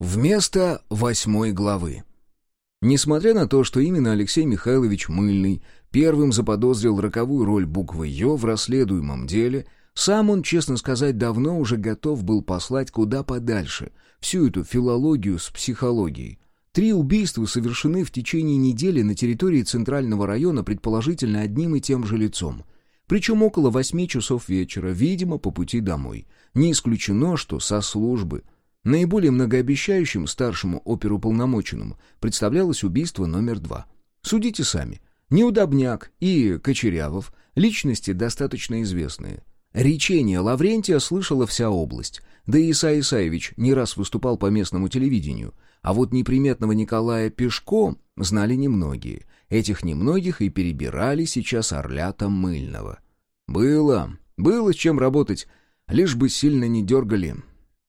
Вместо восьмой главы. Несмотря на то, что именно Алексей Михайлович Мыльный первым заподозрил роковую роль буквы «Ё» в расследуемом деле, сам он, честно сказать, давно уже готов был послать куда подальше всю эту филологию с психологией. Три убийства совершены в течение недели на территории Центрального района, предположительно одним и тем же лицом. Причем около восьми часов вечера, видимо, по пути домой. Не исключено, что со службы – Наиболее многообещающим старшему оперуполномоченному представлялось убийство номер два. Судите сами. Неудобняк и Кочерявов — личности достаточно известные. Речение Лаврентия слышала вся область, да и Исай Исаевич не раз выступал по местному телевидению, а вот неприметного Николая Пешко знали немногие. Этих немногих и перебирали сейчас орлята мыльного. Было, было с чем работать, лишь бы сильно не дергали,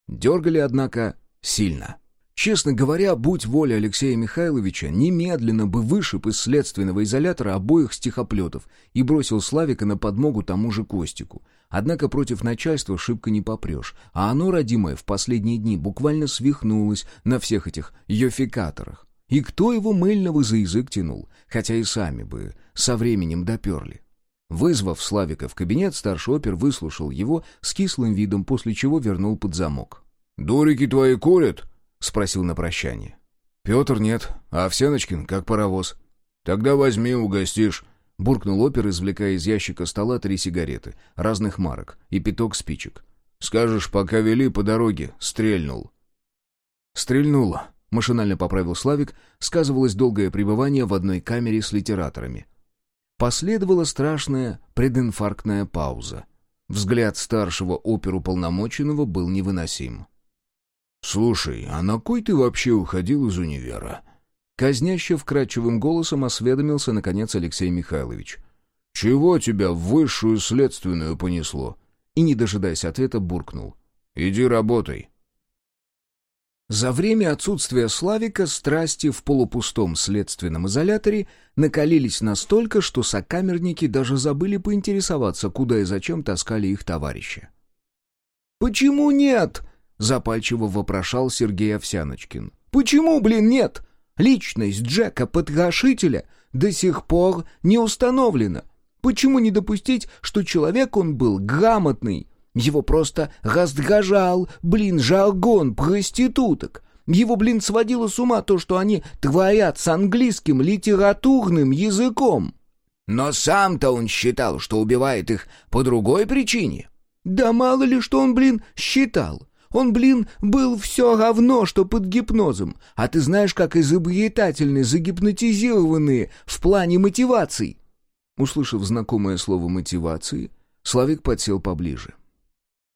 Дергали, однако, сильно. Честно говоря, будь воля Алексея Михайловича, немедленно бы вышиб из следственного изолятора обоих стихоплетов и бросил Славика на подмогу тому же Костику. Однако против начальства шибко не попрешь, а оно, родимое, в последние дни буквально свихнулось на всех этих йофикаторах. И кто его мыльного за язык тянул, хотя и сами бы со временем доперли. Вызвав Славика в кабинет, старший опер выслушал его с кислым видом, после чего вернул под замок. «Дурики твои курят?» — спросил на прощание. «Петр нет, а Овсяночкин как паровоз». «Тогда возьми, угостишь», — буркнул опер, извлекая из ящика стола три сигареты, разных марок и пяток спичек. «Скажешь, пока вели по дороге, стрельнул». «Стрельнуло», — машинально поправил Славик, сказывалось долгое пребывание в одной камере с литераторами. Последовала страшная прединфарктная пауза. Взгляд старшего оперуполномоченного был невыносим. «Слушай, а на кой ты вообще уходил из универа?» Казняще вкрадчивым голосом осведомился, наконец, Алексей Михайлович. «Чего тебя в высшую следственную понесло?» И, не дожидаясь ответа, буркнул. «Иди работай». За время отсутствия Славика страсти в полупустом следственном изоляторе накалились настолько, что сокамерники даже забыли поинтересоваться, куда и зачем таскали их товарища. «Почему нет?» — запальчиво вопрошал Сергей Овсяночкин. «Почему, блин, нет? Личность Джека-потрошителя до сих пор не установлена. Почему не допустить, что человек он был грамотный, его просто раздражал, блин, жаргон проституток. Его, блин, сводило с ума то, что они творят с английским литературным языком. Но сам-то он считал, что убивает их по другой причине. Да мало ли, что он, блин, считал. Он, блин, был все равно, что под гипнозом. А ты знаешь, как изобретательны загипнотизированные в плане мотиваций. Услышав знакомое слово «мотивации», Славик подсел поближе.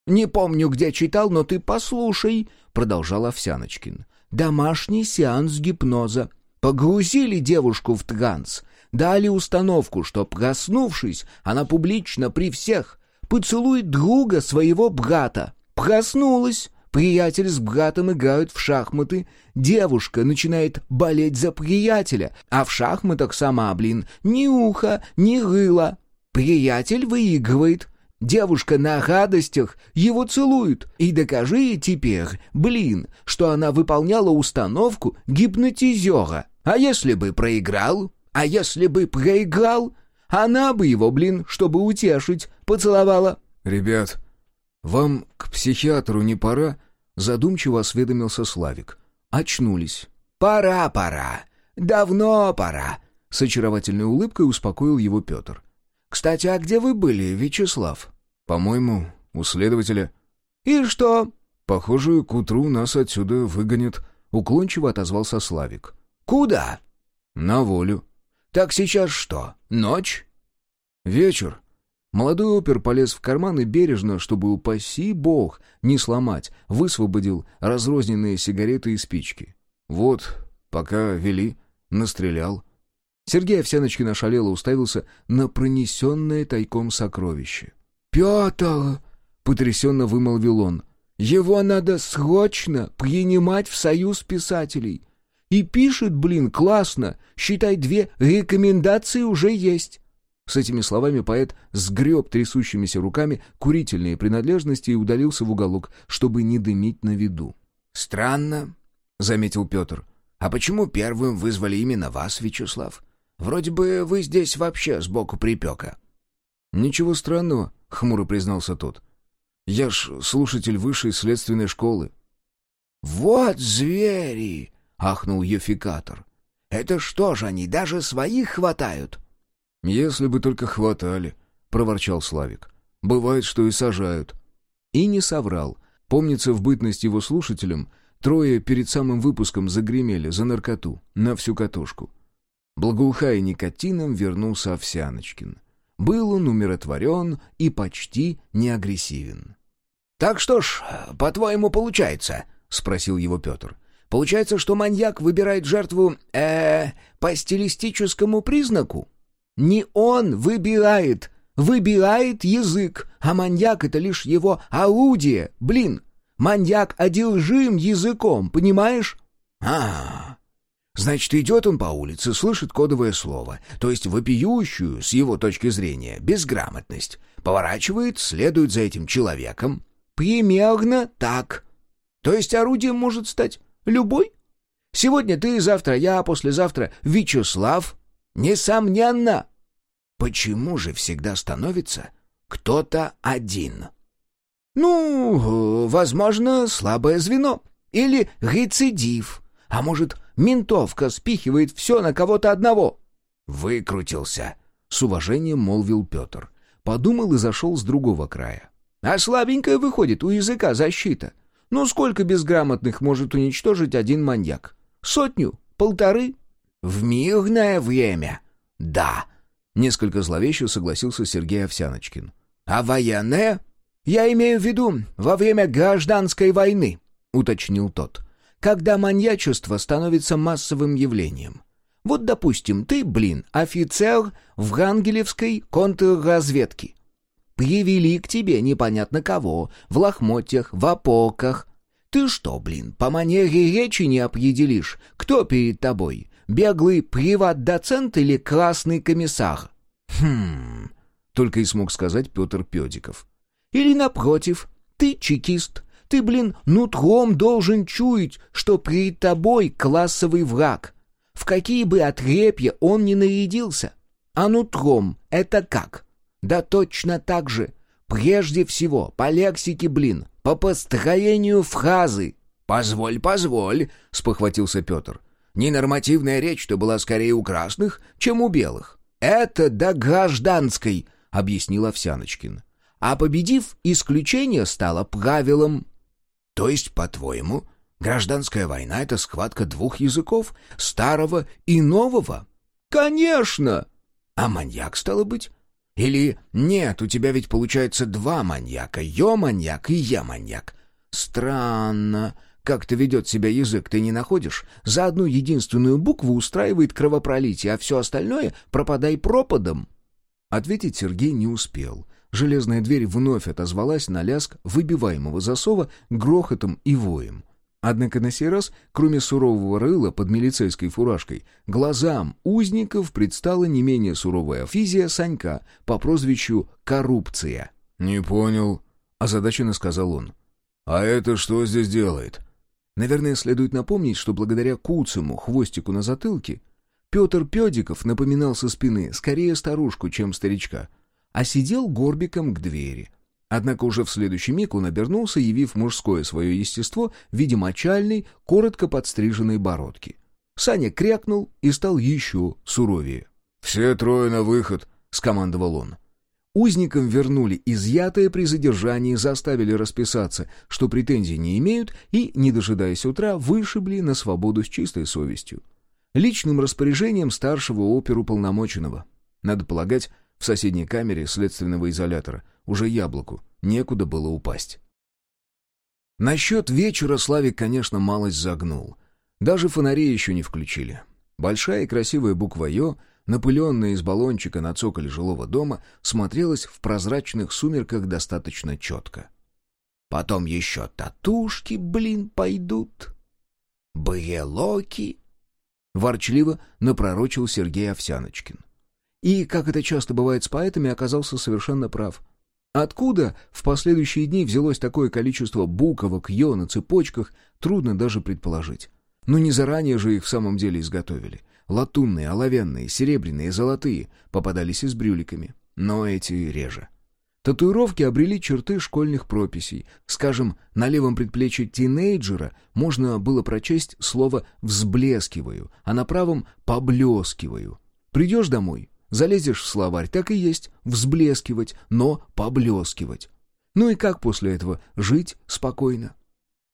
«Не помню, где читал, но ты послушай», — продолжал Овсяночкин. «Домашний сеанс гипноза. Погрузили девушку в транс, дали установку, что, проснувшись, она публично при всех поцелует друга своего брата. Проснулась, приятель с братом играют в шахматы, девушка начинает болеть за приятеля, а в шахматах сама, блин, ни уха, ни рыла. Приятель выигрывает, Девушка на радостях его целует. И докажи теперь, блин, что она выполняла установку гипнотизера. А если бы проиграл? А если бы проиграл? Она бы его, блин, чтобы утешить, поцеловала. «Ребят, вам к психиатру не пора?» Задумчиво осведомился Славик. Очнулись. «Пора, пора. Давно пора», — с очаровательной улыбкой успокоил его Петр. «Кстати, а где вы были, Вячеслав?» «По-моему, у следователя». «И что?» «Похоже, к утру нас отсюда выгонят», — уклончиво отозвался Славик. «Куда?» «На волю». «Так сейчас что, ночь?» «Вечер». Молодой опер полез в карман и бережно, чтобы, упаси бог, не сломать, высвободил разрозненные сигареты и спички. «Вот, пока вели, настрелял». Сергей Овсяночкин ошалело уставился на пронесенное тайком сокровище. «Петр!» — потрясенно вымолвил он. «Его надо срочно принимать в союз писателей. И пишет, блин, классно. Считай, две рекомендации уже есть». С этими словами поэт сгреб трясущимися руками курительные принадлежности и удалился в уголок, чтобы не дымить на виду. «Странно. заметил Петр. «А почему первым вызвали именно вас, Вячеслав? Вроде бы вы здесь вообще сбоку припека». «Ничего странного», — хмуро признался тот. «Я ж слушатель высшей следственной школы». «Вот звери!» — ахнул ефикатор. «Это что же они, даже своих хватают?» «Если бы только хватали», — проворчал Славик. «Бывает, что и сажают». И не соврал. Помнится, в бытность его слушателем трое перед самым выпуском загремели за наркоту на всю катушку. Благоухая никотином, вернулся Овсяночкин. Был он умиротворен и почти не агрессивен. «Так что ж, по-твоему, получается?» — спросил его Петр. «Получается, что маньяк выбирает жертву, э, по стилистическому признаку?» «Не он выбирает, выбирает язык, а маньяк — это лишь его орудие. Блин, маньяк одержим языком, понимаешь?» «А, Значит, идет он по улице, слышит кодовое слово, то есть вопиющую, с его точки зрения, безграмотность. Поворачивает, следует за этим человеком. Примерно так. То есть орудием может стать любой? Сегодня ты, завтра я, послезавтра Вячеслав. Несомненно. Почему же всегда становится кто-то один? Ну, возможно, слабое звено. Или рецидив. А может, Ментовка спихивает все на кого-то одного». «Выкрутился», — с уважением молвил Петр. Подумал и зашел с другого края. «А слабенькая выходит у языка защита. Ну сколько безграмотных может уничтожить один маньяк? Сотню? Полторы?» «В мирное время?» «Да», — несколько зловеще согласился Сергей Овсяночкин. «А военное?» «Я имею в виду во время гражданской войны», — уточнил тот когда маньячество становится массовым явлением. Вот, допустим, ты, блин, офицер в Гангелевской контрразведке. Привели к тебе непонятно кого, в лохмотьях, в опоках. Ты что, блин, по манере речи не определишь, кто перед тобой, беглый приват-доцент или красный комиссар? Хм, только и смог сказать Петр Педиков. Или, напротив, ты чекист, ты, блин, нутром должен чуять, что перед тобой классовый враг. В какие бы отрепья он ни нарядился. А нутром это как? Да точно так же. Прежде всего, по лексике, блин, по построению фразы. «Позволь, позволь», — спохватился Петр. «Ненормативная речь-то была скорее у красных, чем у белых». «Это до гражданской», — объяснил Овсяночкин. «А победив, исключение стало правилом». То есть, по-твоему, гражданская война — это схватка двух языков, старого и нового? Конечно! А маньяк, стало быть? Или нет, у тебя ведь получается два маньяка, ё-маньяк и я-маньяк. Странно, как-то ведет себя язык, ты не находишь? За одну единственную букву устраивает кровопролитие, а все остальное пропадай пропадом. Ответить Сергей не успел. Железная дверь вновь отозвалась на лязг выбиваемого засова грохотом и воем. Однако на сей раз, кроме сурового рыла под милицейской фуражкой, глазам узников предстала не менее суровая физия Санька по прозвищу «Коррупция». «Не понял», — озадаченно сказал он. «А это что здесь делает?» Наверное, следует напомнить, что благодаря куцему хвостику на затылке Петр Педиков напоминал со спины скорее старушку, чем старичка — а сидел горбиком к двери. Однако уже в следующий миг он обернулся, явив мужское свое естество в виде мочальной, коротко подстриженной бородки. Саня крякнул и стал еще суровее. «Все трое на выход», — скомандовал он. Узникам вернули изъятое при задержании, заставили расписаться, что претензий не имеют, и, не дожидаясь утра, вышибли на свободу с чистой совестью. Личным распоряжением старшего оперу полномоченного. Надо полагать, в соседней камере следственного изолятора уже яблоку некуда было упасть. Насчет вечера Славик, конечно, малость загнул. Даже фонари еще не включили. Большая и красивая буква «Ё», напыленная из баллончика на цоколе жилого дома, смотрелась в прозрачных сумерках достаточно четко. Потом еще татушки, блин, пойдут. Брелоки. Ворчливо напророчил Сергей Овсяночкин. И, как это часто бывает с поэтами, оказался совершенно прав. Откуда в последующие дни взялось такое количество буковок «ё» на цепочках, трудно даже предположить. Но не заранее же их в самом деле изготовили. Латунные, оловянные, серебряные, золотые попадались и с брюликами. Но эти реже. Татуировки обрели черты школьных прописей. Скажем, на левом предплечье тинейджера можно было прочесть слово «взблескиваю», а на правом «поблескиваю». Придешь домой, залезешь в словарь, так и есть «взблескивать», но «поблескивать». Ну и как после этого жить спокойно?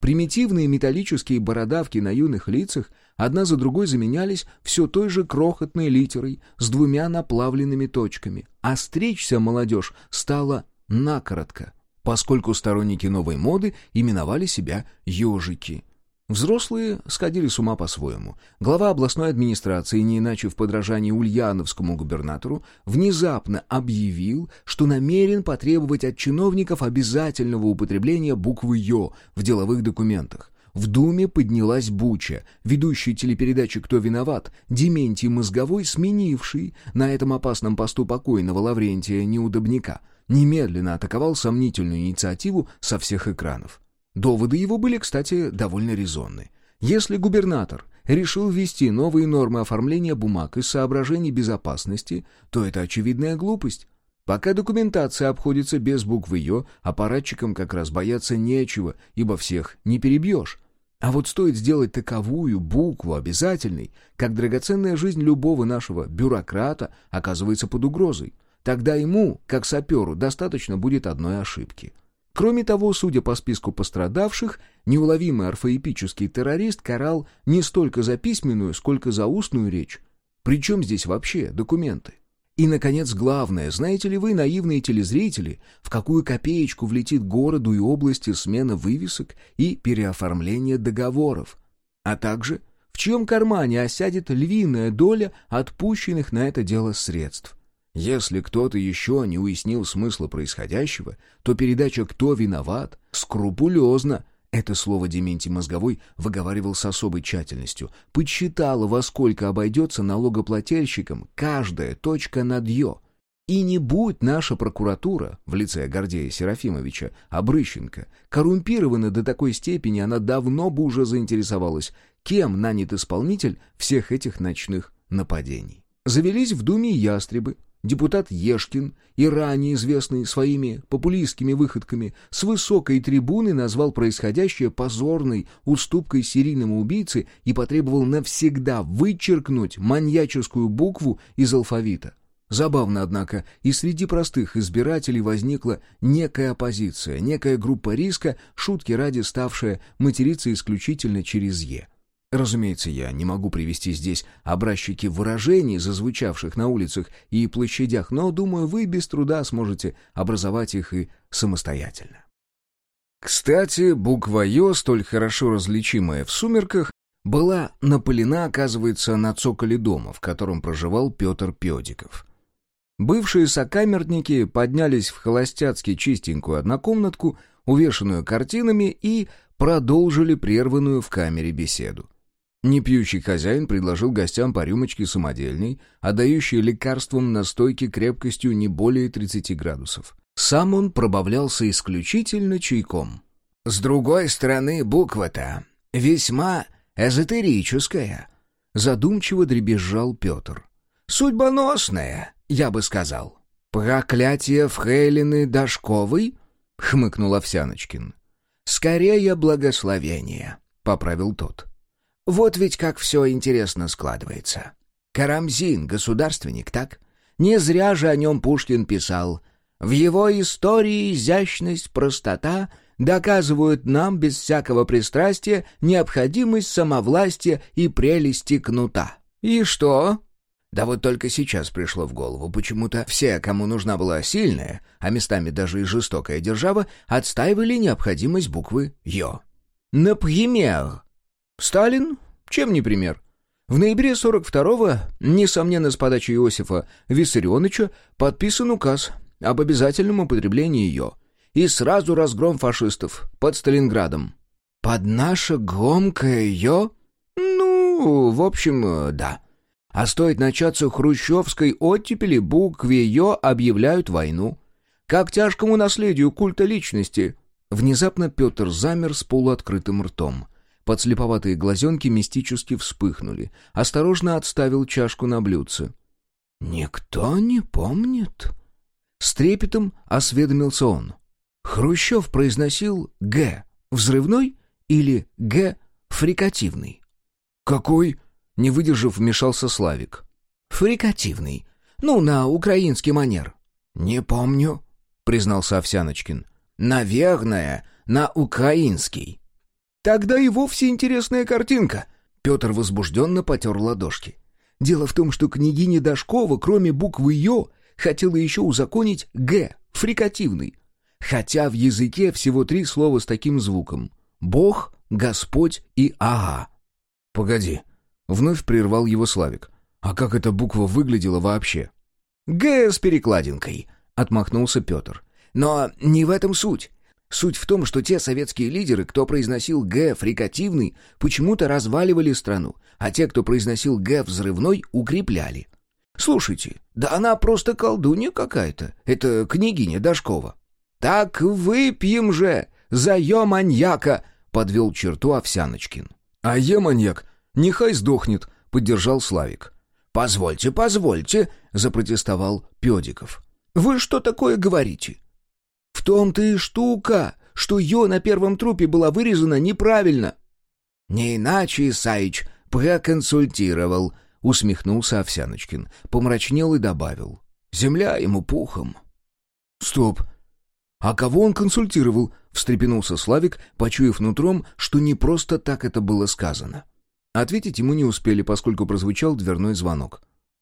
Примитивные металлические бородавки на юных лицах одна за другой заменялись все той же крохотной литерой с двумя наплавленными точками, а стричься молодежь стала накоротко, поскольку сторонники новой моды именовали себя «ежики». Взрослые сходили с ума по-своему. Глава областной администрации, не иначе в подражании ульяновскому губернатору, внезапно объявил, что намерен потребовать от чиновников обязательного употребления буквы «ё» в деловых документах. В Думе поднялась буча. Ведущий телепередачи «Кто виноват» Дементий Мозговой, сменивший на этом опасном посту покойного Лаврентия Неудобника, немедленно атаковал сомнительную инициативу со всех экранов. Доводы его были, кстати, довольно резонны. Если губернатор решил ввести новые нормы оформления бумаг из соображений безопасности, то это очевидная глупость. Пока документация обходится без буквы «ё», аппаратчикам как раз бояться нечего, ибо всех не перебьешь. А вот стоит сделать таковую букву обязательной, как драгоценная жизнь любого нашего бюрократа оказывается под угрозой. Тогда ему, как саперу, достаточно будет одной ошибки — Кроме того, судя по списку пострадавших, неуловимый орфоэпический террорист карал не столько за письменную, сколько за устную речь. Причем здесь вообще документы? И, наконец, главное, знаете ли вы, наивные телезрители, в какую копеечку влетит городу и области смена вывесок и переоформление договоров? А также, в чьем кармане осядет львиная доля отпущенных на это дело средств? Если кто-то еще не уяснил смысла происходящего, то передача «Кто виноват» скрупулезно, это слово Дементий Мозговой выговаривал с особой тщательностью, подсчитала, во сколько обойдется налогоплательщикам каждая точка над «ё». И не будь наша прокуратура, в лице Гордея Серафимовича, Обрыщенко, коррумпирована до такой степени, она давно бы уже заинтересовалась, кем нанят исполнитель всех этих ночных нападений. Завелись в Думе ястребы, Депутат Ешкин, и ранее известный своими популистскими выходками, с высокой трибуны назвал происходящее позорной уступкой серийному убийце и потребовал навсегда вычеркнуть маньяческую букву из алфавита. Забавно, однако, и среди простых избирателей возникла некая оппозиция, некая группа риска, шутки ради ставшая материться исключительно через «е». Разумеется, я не могу привести здесь образчики выражений, зазвучавших на улицах и площадях, но, думаю, вы без труда сможете образовать их и самостоятельно. Кстати, буква «Ё», столь хорошо различимая в сумерках, была напылена, оказывается, на цоколе дома, в котором проживал Петр Пёдиков. Бывшие сокамерники поднялись в холостяцки чистенькую однокомнатку, увешанную картинами, и продолжили прерванную в камере беседу. Непьющий хозяин предложил гостям по рюмочке самодельной, отдающей лекарством настойки крепкостью не более 30 градусов. Сам он пробавлялся исключительно чайком. «С другой стороны, буква-то весьма эзотерическая», — задумчиво дребезжал Петр. «Судьбоносная, я бы сказал». «Проклятие в Хейлины Дашковой?» — хмыкнул Овсяночкин. «Скорее благословение», — поправил тот. Вот ведь как все интересно складывается. Карамзин — государственник, так? Не зря же о нем Пушкин писал. В его истории изящность, простота доказывают нам без всякого пристрастия необходимость самовластия и прелести кнута. И что? Да вот только сейчас пришло в голову, почему-то все, кому нужна была сильная, а местами даже и жестокая держава, отстаивали необходимость буквы «ё». Например, Сталин? Чем не пример? В ноябре 42-го, несомненно, с подачи Иосифа Виссарионовича, подписан указ об обязательном употреблении ее. И сразу разгром фашистов под Сталинградом. Под наше громкое ее? Ну, в общем, да. А стоит начаться хрущевской оттепели, букве «ё» объявляют войну. Как тяжкому наследию культа личности. Внезапно Петр замер с полуоткрытым ртом — Подслеповатые глазенки мистически вспыхнули. Осторожно отставил чашку на блюдце. «Никто не помнит?» С трепетом осведомился он. Хрущев произносил «Г» взрывной или «Г» фрикативный? «Какой?» — не выдержав, вмешался Славик. «Фрикативный. Ну, на украинский манер». «Не помню», — признался Овсяночкин. «Наверное, на украинский». «Тогда и вовсе интересная картинка», — Петр возбужденно потер ладошки. «Дело в том, что княгиня Дашкова, кроме буквы «ё», хотела еще узаконить «г», фрикативный. Хотя в языке всего три слова с таким звуком. «Бог», «Господь» и «ага». «Погоди», — вновь прервал его Славик. «А как эта буква выглядела вообще?» «Г» с перекладинкой», — отмахнулся Петр. «Но не в этом суть. Суть в том, что те советские лидеры, кто произносил «Г» фрикативный, почему-то разваливали страну, а те, кто произносил «Г» взрывной, укрепляли. Слушайте, да она просто колдунья какая-то, это княгиня Дашкова. «Так выпьем же за ё маньяка!» — подвел черту Овсяночкин. «А е маньяк, нехай сдохнет», — поддержал Славик. «Позвольте, позвольте», — запротестовал Пёдиков. «Вы что такое говорите?» «В том-то и штука, что ё на первом трупе была вырезана неправильно». «Не иначе Исаич проконсультировал», — усмехнулся Овсяночкин, помрачнел и добавил. «Земля ему пухом». «Стоп! А кого он консультировал?» — встрепенулся Славик, почуяв нутром, что не просто так это было сказано. Ответить ему не успели, поскольку прозвучал дверной звонок.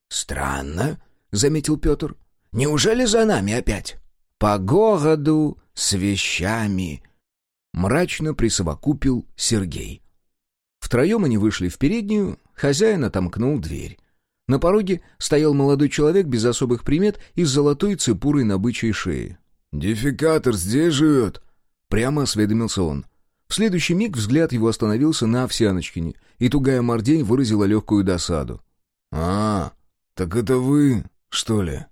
«Странно», — заметил Петр. «Неужели за нами опять?» «По городу с вещами», — мрачно присовокупил Сергей. Втроем они вышли в переднюю, хозяин отомкнул дверь. На пороге стоял молодой человек без особых примет и с золотой цепурой на бычьей шее. «Дефикатор здесь живет?» Прямо осведомился он. В следующий миг взгляд его остановился на Овсяночкине, и тугая мордень выразила легкую досаду. «А, так это вы, что ли?»